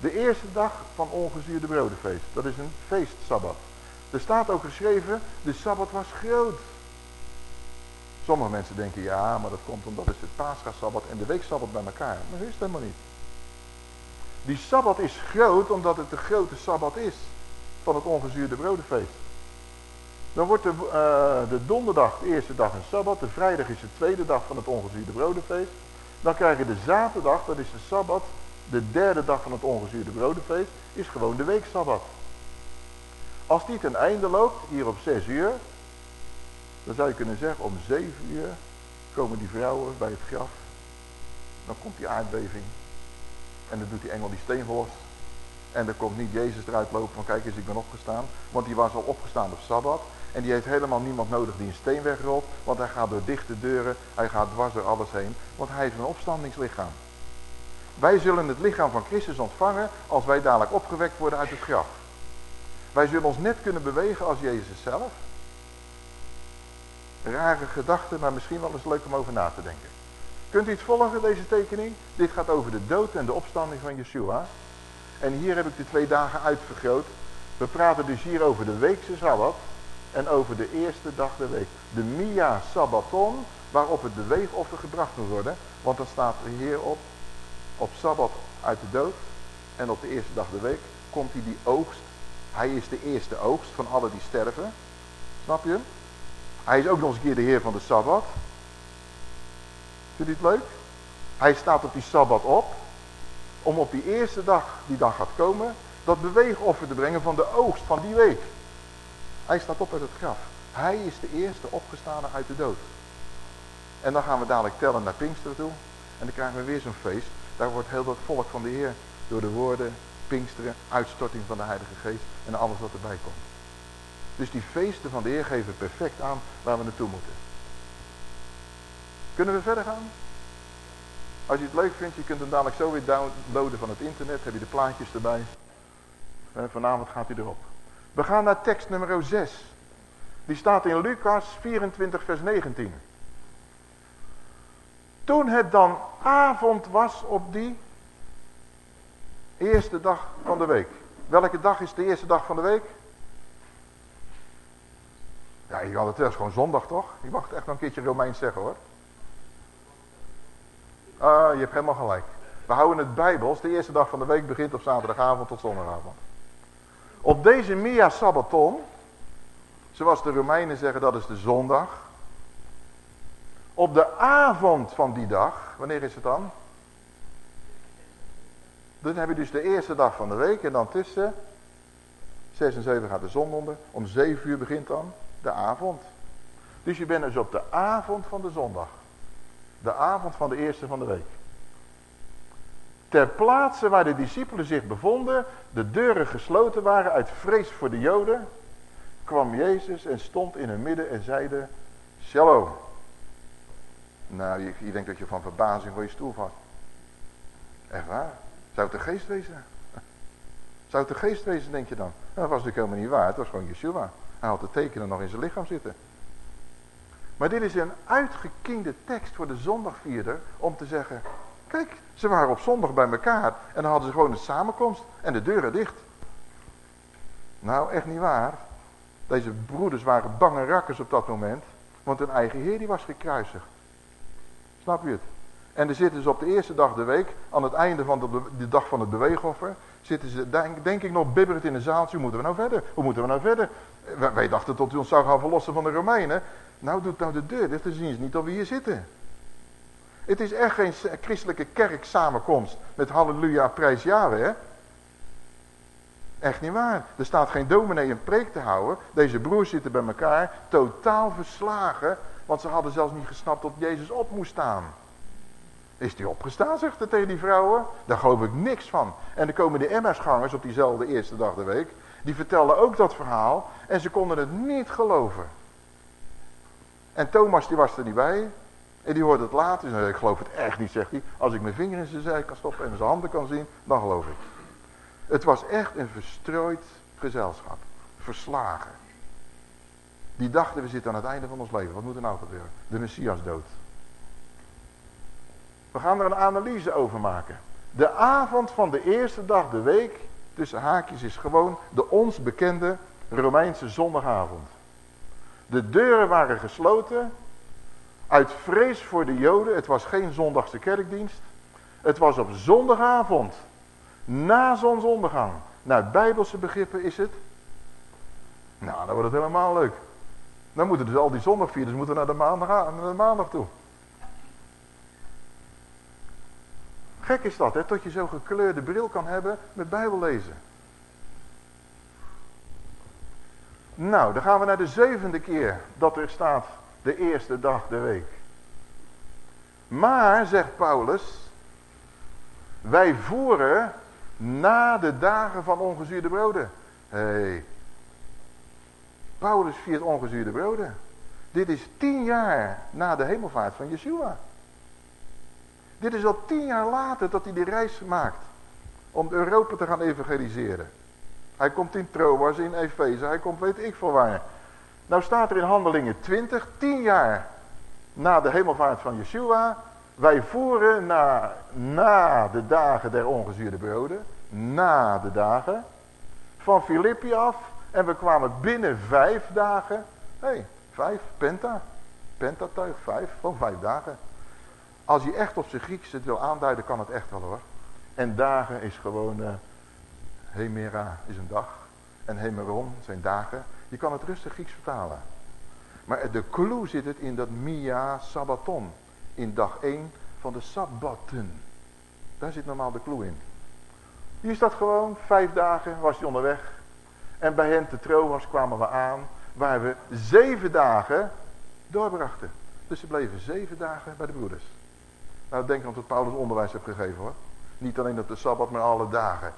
De eerste dag van ongezuurde brodenfeest. Dat is een feestsabbat. Er staat ook geschreven, de Sabbat was groot. Sommige mensen denken, ja, maar dat komt omdat het het Pascha-sabbat en de weeksabbat bij elkaar. Maar dat is het helemaal niet. Die Sabbat is groot omdat het de grote Sabbat is van het ongezuurde brodenfeest. Dan wordt de, uh, de donderdag de eerste dag een Sabbat, de vrijdag is de tweede dag van het ongezuurde brodenfeest. Dan krijg je de zaterdag, dat is de Sabbat, de derde dag van het ongezuurde brodenfeest, is gewoon de weeksabbat. Als die ten einde loopt, hier op 6 uur, dan zou je kunnen zeggen, om 7 uur komen die vrouwen bij het graf. Dan komt die aardbeving. En dan doet die engel die steen los. En dan komt niet Jezus eruit lopen van kijk eens ik ben opgestaan. Want die was al opgestaan op Sabbat. En die heeft helemaal niemand nodig die een steen wegrolt. Want hij gaat door dichte deuren. Hij gaat dwars door alles heen. Want hij heeft een opstandingslichaam. Wij zullen het lichaam van Christus ontvangen als wij dadelijk opgewekt worden uit het graf. Wij zullen ons net kunnen bewegen als Jezus zelf. Rare gedachten, maar misschien wel eens leuk om over na te denken. Kunt u het volgen, deze tekening? Dit gaat over de dood en de opstanding van Yeshua. En hier heb ik de twee dagen uitvergroot. We praten dus hier over de weekse Sabbat en over de eerste dag der week. De Mia Sabbaton, waarop het beweegoffer gebracht moet worden. Want dan staat er hier op, op Sabbat uit de dood en op de eerste dag der week komt hij die oogst hij is de eerste oogst van alle die sterven. Snap je? Hij is ook nog eens een keer de heer van de Sabbat. Vindt u het leuk? Hij staat op die Sabbat op. Om op die eerste dag die dan gaat komen. Dat beweegoffer te brengen van de oogst van die week. Hij staat op uit het graf. Hij is de eerste opgestane uit de dood. En dan gaan we dadelijk tellen naar Pinkster toe. En dan krijgen we weer zo'n feest. Daar wordt heel dat volk van de Heer door de woorden Pinksteren, uitstorting van de Heilige Geest en alles wat erbij komt. Dus die feesten van de Heer geven perfect aan waar we naartoe moeten. Kunnen we verder gaan? Als je het leuk vindt, je kunt hem dadelijk zo weer downloaden van het internet. Heb je de plaatjes erbij. vanavond gaat hij erop. We gaan naar tekst nummer 6. Die staat in Lucas 24 vers 19. Toen het dan avond was op die Eerste dag van de week. Welke dag is de eerste dag van de week? Ja, je kan het is gewoon zondag toch? Je mag het echt nog een keertje Romeins zeggen hoor. Ah, je hebt helemaal gelijk. We houden het bijbels. De eerste dag van de week begint op zaterdagavond tot zondagavond. Op deze Mia Sabbaton, zoals de Romeinen zeggen, dat is de zondag. Op de avond van die dag, wanneer is het dan? Dan heb je dus de eerste dag van de week en dan tussen 6 en 7 gaat de zon onder. Om 7 uur begint dan de avond. Dus je bent dus op de avond van de zondag. De avond van de eerste van de week. Ter plaatse waar de discipelen zich bevonden, de deuren gesloten waren uit vrees voor de joden, kwam Jezus en stond in hun midden en zeide, Shalom. Nou, je, denkt dat je van verbazing voor je stoel vast. Echt waar? Zou het de geest wezen? Zou het de geest wezen, denk je dan? Nou, dat was natuurlijk helemaal niet waar. Het was gewoon Yeshua. Hij had de tekenen nog in zijn lichaam zitten. Maar dit is een uitgekiende tekst voor de zondagvierder om te zeggen... Kijk, ze waren op zondag bij elkaar en dan hadden ze gewoon een samenkomst en de deuren dicht. Nou, echt niet waar. Deze broeders waren bange rakkers op dat moment, want hun eigen heer die was gekruisigd. Snap je het? En dan zitten ze op de eerste dag de week, aan het einde van de, dag van het beweegoffer, zitten ze denk, ik nog bibberend in een zaaltje. Hoe moeten we nou verder? Hoe moeten we nou verder? Wij, dachten tot u ons zou gaan verlossen van de Romeinen. Nou doet nou de deur dicht, dan zien ze niet dat we hier zitten. Het is echt geen christelijke kerk samenkomst met halleluja, prijs Yahweh. Echt niet waar. Er staat geen dominee een preek te houden. Deze broers zitten bij elkaar totaal verslagen. Want ze hadden zelfs niet gesnapt dat Jezus op moest staan. Is die opgestaan, zegt hij tegen die vrouwen? Daar geloof ik niks van. En dan komen de MS-gangers op diezelfde eerste dag de week. Die vertellen ook dat verhaal. En ze konden het niet geloven. En Thomas die was er niet bij. En die hoort het later. Ik geloof het echt niet, zegt hij. Als ik mijn vinger in zijn zij kan stoppen en zijn handen kan zien, dan geloof ik. Het was echt een verstrooid gezelschap. Verslagen. Die dachten, we zitten aan het einde van ons leven. Wat moet er nou gebeuren? De Messias dood. We gaan er een analyse over maken. De avond van de eerste dag de week, tussen haakjes, is gewoon de ons bekende Romeinse zondagavond. De deuren waren gesloten uit vrees voor de joden. Het was geen zondagse kerkdienst. Het was op zondagavond. Na zonsondergang. Naar bijbelse begrippen is het. Nou, dan wordt het helemaal leuk. Dan moeten dus al die zondagvierders moeten naar de maandag, naar de maandag toe. Gek is dat, hè? Tot je zo'n gekleurde bril kan hebben met bijbellezen. Nou, dan gaan we naar de zevende keer dat er staat de eerste dag de week. Maar, zegt Paulus, wij voeren na de dagen van ongezuurde broden. hey. Paulus viert ongezuurde broden. Dit is tien jaar na de hemelvaart van Yeshua. Dit is al tien jaar later dat hij die reis maakt. Om Europa te gaan evangeliseren. Hij komt in Troas, in Efeze, hij komt weet ik veel waar. Nou staat er in Handelingen 20, tien jaar na de hemelvaart van Yeshua. Wij voeren na, na de dagen der ongezuurde broden, na de dagen, van Filippi af. En we kwamen binnen vijf dagen, hé, hey, vijf, penta, pentatuig, vijf, van vijf dagen. Als je echt op zijn Grieks het wil aanduiden, kan het echt wel hoor. En dagen is gewoon, uh, hemera is een dag. En hemeron zijn dagen. Je kan het rustig Grieks vertalen. Maar de clue zit het in dat Mia Sabbaton. In dag 1 van de Sabbaten. Daar zit normaal de clue in. Hier staat gewoon, vijf dagen was hij onderweg. En bij hen te Troas kwamen we aan. Waar we zeven dagen doorbrachten. Dus ze bleven zeven dagen bij de broeders. Nou, denk aan wat Paulus onderwijs heeft gegeven hoor. Niet alleen op de Sabbat, maar alle dagen.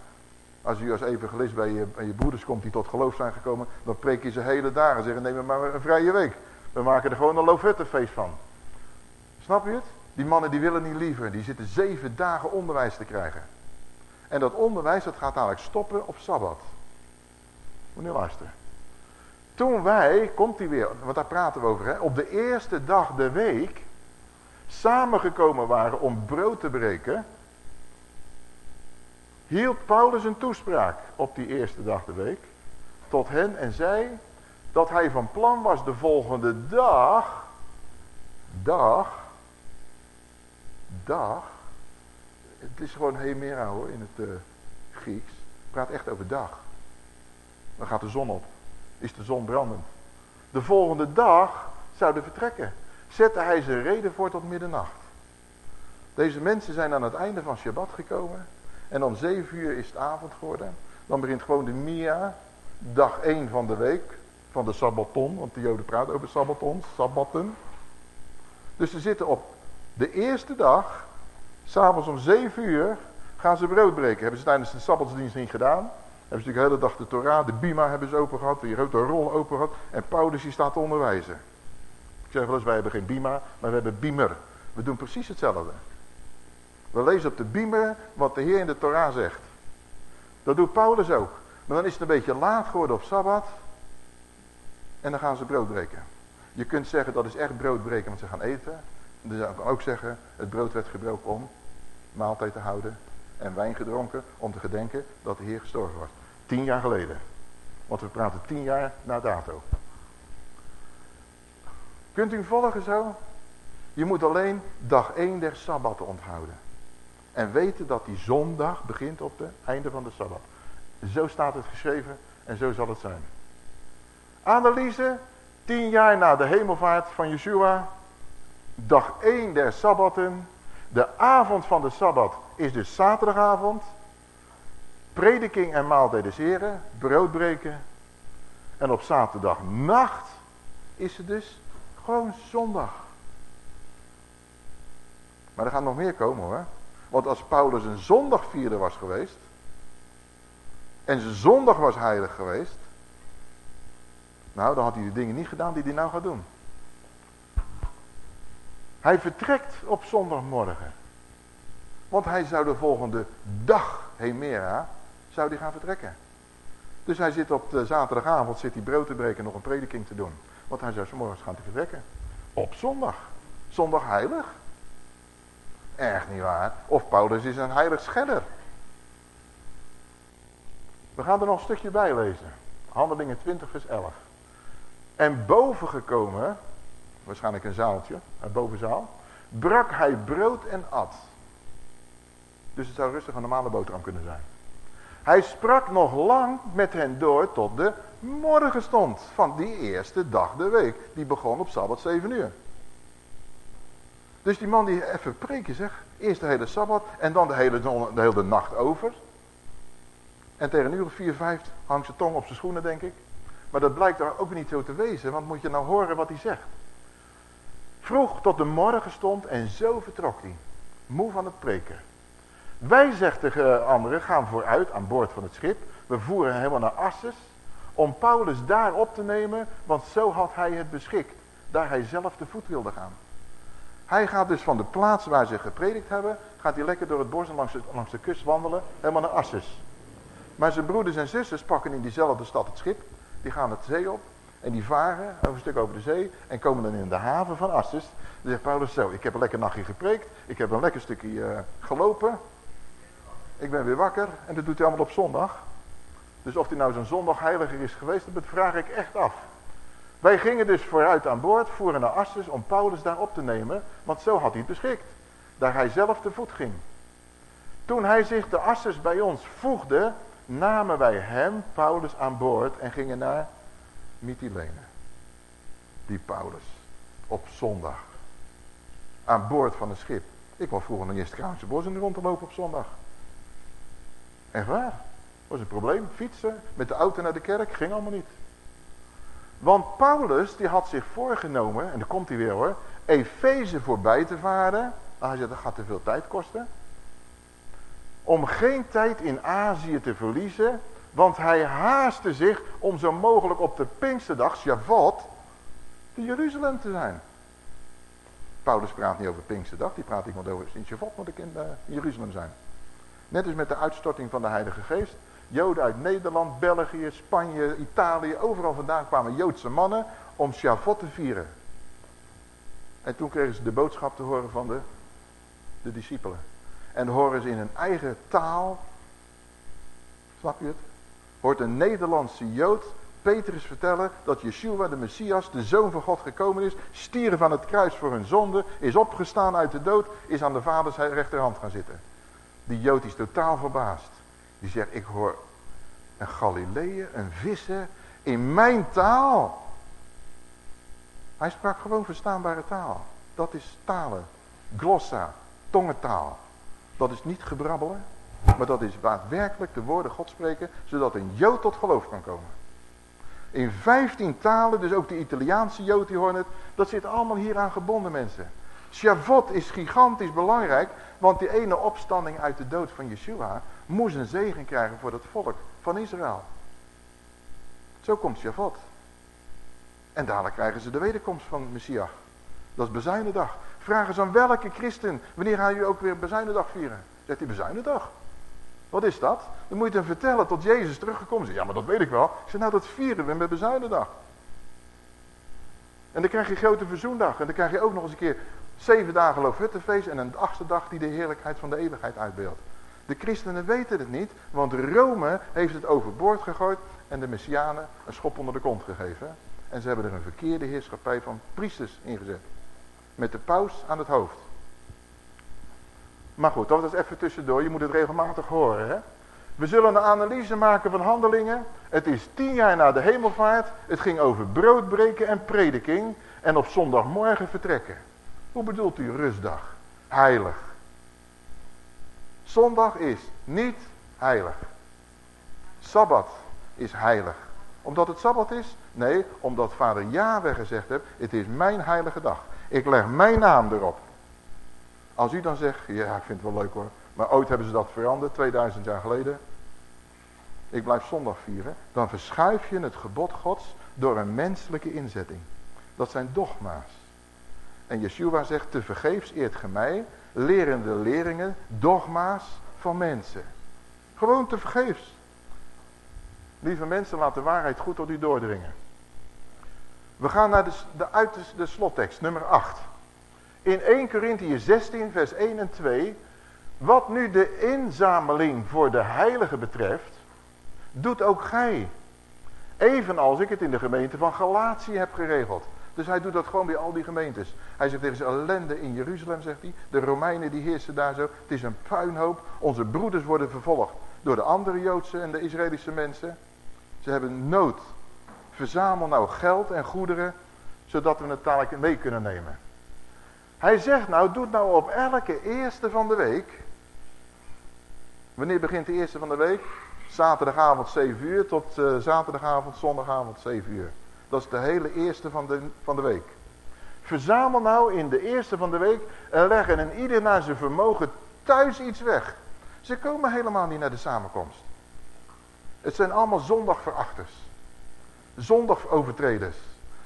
Als u als evangelist bij je, bij je broeders komt die tot geloof zijn gekomen, dan preek je ze hele dagen. Zeggen, neem maar een vrije week. We maken er gewoon een Lovettenfeest van. Snap je het? Die mannen die willen niet liever. Die zitten zeven dagen onderwijs te krijgen. En dat onderwijs dat gaat eigenlijk stoppen op Sabbat. Moet je luisteren. Toen wij, komt hij weer, want daar praten we over, hè, op de eerste dag de week samengekomen waren om brood te breken, hield Paulus een toespraak op die eerste dag de week tot hen en zei dat hij van plan was de volgende dag, dag, dag, het is gewoon hemera hoor in het uh, Grieks, praat echt over dag. Dan gaat de zon op, is de zon brandend. De volgende dag zouden vertrekken zette hij zijn reden voor tot middernacht. Deze mensen zijn aan het einde van Shabbat gekomen. En om zeven uur is het avond geworden. Dan begint gewoon de Mia. dag 1 van de week, van de Sabbaton, want de Joden praten over Sabbatons, Sabbatten. Dus ze zitten op de eerste dag, s'avonds om 7 uur, gaan ze brood breken. Hebben ze tijdens de Sabbatsdienst niet gedaan. Hebben ze natuurlijk de hele dag de Torah, de Bima hebben ze open gehad, die grote rol open gehad. En Paulus die staat te onderwijzen. Ik zeg wel eens, wij hebben geen Bima, maar we hebben Biemer. We doen precies hetzelfde. We lezen op de Biemer wat de Heer in de Torah zegt. Dat doet Paulus ook. Maar dan is het een beetje laat geworden op Sabbat. En dan gaan ze brood breken. Je kunt zeggen dat is echt brood breken, want ze gaan eten. Dan zou ik ook zeggen, het brood werd gebroken om maaltijd te houden. En wijn gedronken om te gedenken dat de Heer gestorven was. Tien jaar geleden. Want we praten tien jaar na dato. Kunt u volgen zo? Je moet alleen dag 1 der Sabbatten onthouden. En weten dat die zondag begint op het einde van de Sabbat. Zo staat het geschreven en zo zal het zijn. Analyse, tien jaar na de hemelvaart van Yeshua. Dag 1 der Sabbatten. De avond van de Sabbat is dus zaterdagavond. Prediking en maaltijd des heren, brood breken. En op zaterdagnacht is het dus gewoon zondag. Maar er gaat nog meer komen hoor. Want als Paulus een zondagvierder was geweest. En zijn zondag was heilig geweest. Nou, dan had hij de dingen niet gedaan die hij nou gaat doen. Hij vertrekt op zondagmorgen. Want hij zou de volgende dag, Hemera, zou die gaan vertrekken. Dus hij zit op de zaterdagavond, zit hij brood te breken nog een prediking te doen. Want hij zou morgens gaan te vertrekken. Op zondag. Zondag heilig. Erg niet waar. Of Paulus is een heilig schedder. We gaan er nog een stukje bij lezen. Handelingen 20 vers 11. En boven gekomen, waarschijnlijk een zaaltje, een bovenzaal, brak hij brood en at. Dus het zou rustig een normale boterham kunnen zijn. Hij sprak nog lang met hen door tot de morgenstond van die eerste dag de week. Die begon op Sabbat 7 uur. Dus die man die even preken zeg. Eerst de hele Sabbat en dan de hele, de hele nacht over. En tegen een uur of vier, vijf hangt zijn tong op zijn schoenen denk ik. Maar dat blijkt daar ook niet zo te wezen. Want moet je nou horen wat hij zegt. Vroeg tot de morgen stond en zo vertrok hij. Moe van het preken. Wij, zegt de anderen, gaan vooruit aan boord van het schip. We voeren helemaal naar Asses. Om Paulus daar op te nemen. Want zo had hij het beschikt. Daar hij zelf te voet wilde gaan. Hij gaat dus van de plaats waar ze gepredikt hebben, gaat hij lekker door het bos en langs de, langs de kust wandelen, helemaal naar Asses. Maar zijn broeders en zusters pakken in diezelfde stad het schip, die gaan het zee op en die varen over een stuk over de zee en komen dan in de haven van Asses. Dan zegt Paulus zo, ik heb een lekker nachtje gepreekt, ik heb een lekker stukje uh, gelopen, ik ben weer wakker en dat doet hij allemaal op zondag. Dus of hij nou zo'n zondag heiliger is geweest, dat vraag ik echt af. Wij gingen dus vooruit aan boord, voeren naar Asses om Paulus daar op te nemen, want zo had hij het beschikt. Daar hij zelf te voet ging. Toen hij zich de Asses bij ons voegde, namen wij hem, Paulus, aan boord en gingen naar Mytilene. Die Paulus, op zondag. Aan boord van een schip. Ik was vroeger nog eerst Kraansche Bos in de rond te lopen op zondag. Echt waar. was een probleem. Fietsen, met de auto naar de kerk, ging allemaal niet. Want Paulus die had zich voorgenomen, en dan komt hij weer hoor, Efeze voorbij te varen. Maar hij zei dat gaat te veel tijd kosten. Om geen tijd in Azië te verliezen, want hij haastte zich om zo mogelijk op de Pinksterdag, Shavuot, te Jeruzalem te zijn. Paulus praat niet over Pinksterdag, die praat iemand over in Shavuot moet ik in, in Jeruzalem zijn. Net als met de uitstorting van de Heilige Geest. Joden uit Nederland, België, Spanje, Italië, overal vandaan kwamen Joodse mannen om Shavuot te vieren. En toen kregen ze de boodschap te horen van de, de discipelen. En horen ze in hun eigen taal, snap je het? Hoort een Nederlandse Jood Petrus vertellen dat Yeshua de Messias, de Zoon van God gekomen is, stieren van het kruis voor hun zonde, is opgestaan uit de dood, is aan de vaders rechterhand gaan zitten. Die Jood is totaal verbaasd. Die zegt, ik hoor een Galileër, een visser, in mijn taal. Hij sprak gewoon verstaanbare taal. Dat is talen, glossa, tongentaal. Dat is niet gebrabbelen, maar dat is daadwerkelijk de woorden God spreken, zodat een Jood tot geloof kan komen. In 15 talen, dus ook de Italiaanse Jood, die hoort het, dat zit allemaal hier aan gebonden mensen. Shavot is gigantisch belangrijk, want die ene opstanding uit de dood van Yeshua moest een zegen krijgen voor het volk van Israël. Zo komt Shavot. En dadelijk krijgen ze de wederkomst van Messias. Dat is bezuinendag. Vragen ze aan welke christen, wanneer gaan jullie ook weer bezuinendag vieren? Zegt hij bezuinendag. Wat is dat? Dan moet je hem vertellen tot Jezus teruggekomen is. Ja, maar dat weet ik wel. Ik zeg, nou dat vieren we met bezuinendag. En dan krijg je grote verzoendag. En dan krijg je ook nog eens een keer zeven dagen loofhuttenfeest en een achtste dag die de heerlijkheid van de eeuwigheid uitbeeldt. De christenen weten het niet, want Rome heeft het overboord gegooid en de Messianen een schop onder de kont gegeven. En ze hebben er een verkeerde heerschappij van priesters ingezet. Met de paus aan het hoofd. Maar goed, dat is even tussendoor. Je moet het regelmatig horen. Hè? We zullen een analyse maken van handelingen. Het is tien jaar na de hemelvaart. Het ging over broodbreken en prediking. En op zondagmorgen vertrekken. Hoe bedoelt u rustdag? Heilig. Zondag is niet heilig. Sabbat is heilig. Omdat het Sabbat is? Nee, omdat vader Yahweh gezegd heeft, het is mijn heilige dag. Ik leg mijn naam erop. Als u dan zegt, ja ik vind het wel leuk hoor, maar ooit hebben ze dat veranderd, 2000 jaar geleden. Ik blijf zondag vieren. Dan verschuif je het gebod gods door een menselijke inzetting. Dat zijn dogma's. En Yeshua zegt, te vergeefs eert ge mij, lerende leringen, dogma's van mensen. Gewoon te vergeefs. Lieve mensen, laat de waarheid goed tot u doordringen. We gaan naar de, de, de slottekst, nummer 8. In 1 Corinthië 16, vers 1 en 2. Wat nu de inzameling voor de heilige betreft, doet ook gij. Evenals ik het in de gemeente van Galatië heb geregeld. Dus hij doet dat gewoon bij al die gemeentes. Hij zegt, er is ellende in Jeruzalem, zegt hij. De Romeinen die heersen daar zo. Het is een puinhoop. Onze broeders worden vervolgd door de andere Joodse en de Israëlische mensen. Ze hebben nood. Verzamel nou geld en goederen, zodat we het dadelijk mee kunnen nemen. Hij zegt nou, doe nou op elke eerste van de week. Wanneer begint de eerste van de week? Zaterdagavond 7 uur tot uh, zaterdagavond, zondagavond 7 uur. Dat is de hele eerste van de, van de week. Verzamel nou in de eerste van de week en leggen en ieder naar zijn vermogen thuis iets weg. Ze komen helemaal niet naar de samenkomst. Het zijn allemaal zondagverachters. Zondagovertreders.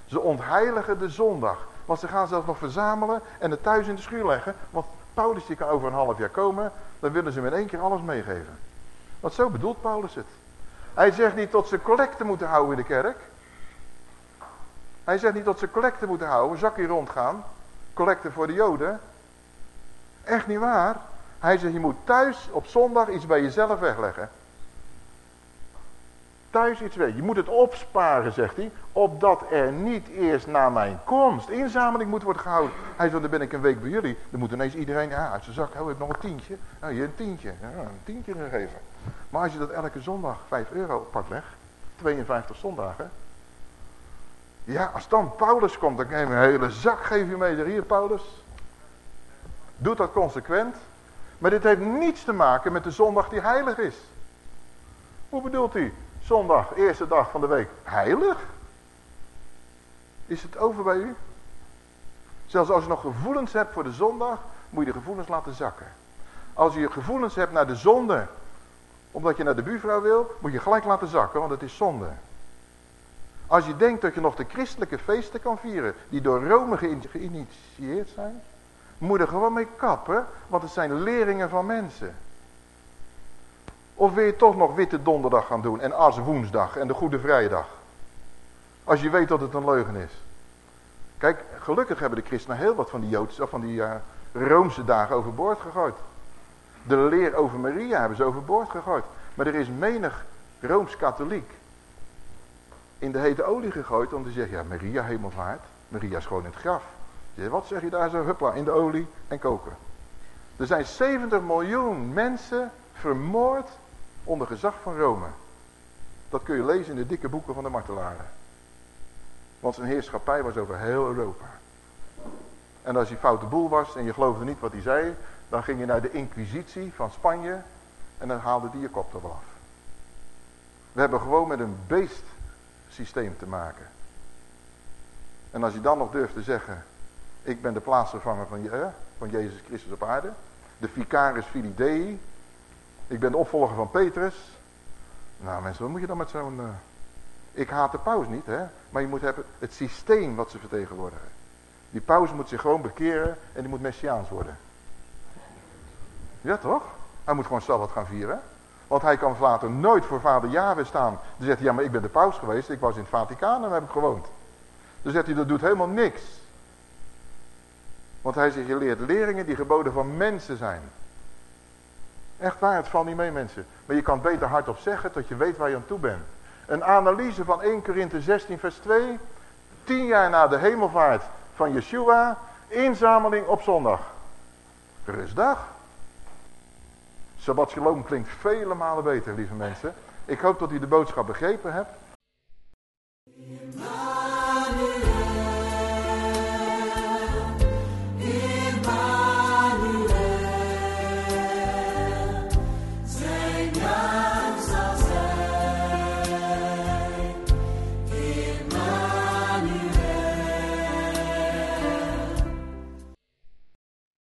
Ze ontheiligen de zondag. Want ze gaan zelfs nog verzamelen en het thuis in de schuur leggen. Want Paulus die kan over een half jaar komen. Dan willen ze hem in één keer alles meegeven. Want zo bedoelt Paulus het. Hij zegt niet dat ze collecte moeten houden in de kerk. Hij zegt niet dat ze collecte moeten houden, zakje rondgaan. Collecte voor de joden. Echt niet waar. Hij zegt je moet thuis op zondag iets bij jezelf wegleggen. Thuis iets weg. Je moet het opsparen, zegt hij. Opdat er niet eerst na mijn komst inzameling moet worden gehouden. Hij zegt, dan ben ik een week bij jullie. Dan moet ineens iedereen ja, uit zijn zak. Oh, ik nog een tientje. Nou, je een tientje. Ja, een tientje gegeven. Maar als je dat elke zondag 5 euro pak weg. 52 zondagen. Ja, als dan Paulus komt, dan neem je een hele zak, geef je mee. Hier Paulus. Doet dat consequent. Maar dit heeft niets te maken met de zondag die heilig is. Hoe bedoelt hij? Zondag, eerste dag van de week, heilig? Is het over bij u? Zelfs als je nog gevoelens hebt voor de zondag, moet je de gevoelens laten zakken. Als je gevoelens hebt naar de zonde, omdat je naar de buurvrouw wil, moet je gelijk laten zakken, want het is zonde. Als je denkt dat je nog de christelijke feesten kan vieren, die door Rome geïnitieerd zijn, moet er gewoon mee kappen, want het zijn leringen van mensen. Of wil je toch nog witte donderdag gaan doen en as woensdag en de goede vrijdag? Als je weet dat het een leugen is. Kijk, gelukkig hebben de christenen heel wat van die Joodse, of van die uh, Roomse dagen overboord gegooid. De leer over Maria hebben ze overboord gegooid. Maar er is menig Rooms-katholiek in de hete olie gegooid om te zeggen, ja Maria hemelvaart, Maria is gewoon in het graf. Wat zeg je daar zo, huppla, in de olie en koken. Er zijn 70 miljoen mensen vermoord onder gezag van Rome. Dat kun je lezen in de dikke boeken van de martelaren. Want zijn heerschappij was over heel Europa. En als hij foute boel was en je geloofde niet wat hij zei, dan ging je naar de inquisitie van Spanje en dan haalde die je kop er af. We hebben gewoon met een beest systeem te maken. En als je dan nog durft te zeggen, ik ben de plaatsvervanger van, je, van Jezus Christus op aarde. De vicaris filidei. Ik ben de opvolger van Petrus. Nou mensen, wat moet je dan met zo'n... Uh... Ik haat de paus niet, hè. Maar je moet hebben het systeem wat ze vertegenwoordigen. Die paus moet zich gewoon bekeren en die moet messiaans worden. Ja toch? Hij moet gewoon Sabbat gaan vieren. Want hij kan later nooit voor vader Yahweh staan. Dan zegt hij, ja maar ik ben de paus geweest, ik was in het Vaticaan en heb ik gewoond. Dan zegt hij, dat doet helemaal niks. Want hij zegt, je leert leringen die geboden van mensen zijn. Echt waar, het valt niet mee mensen. Maar je kan het beter hardop zeggen tot je weet waar je aan toe bent. Een analyse van 1 Korinthe 16 vers 2. Tien jaar na de hemelvaart van Yeshua. Inzameling op zondag. Rustdag. Shabbat Shalom klinkt vele malen beter, lieve mensen. Ik hoop dat u de boodschap begrepen hebt.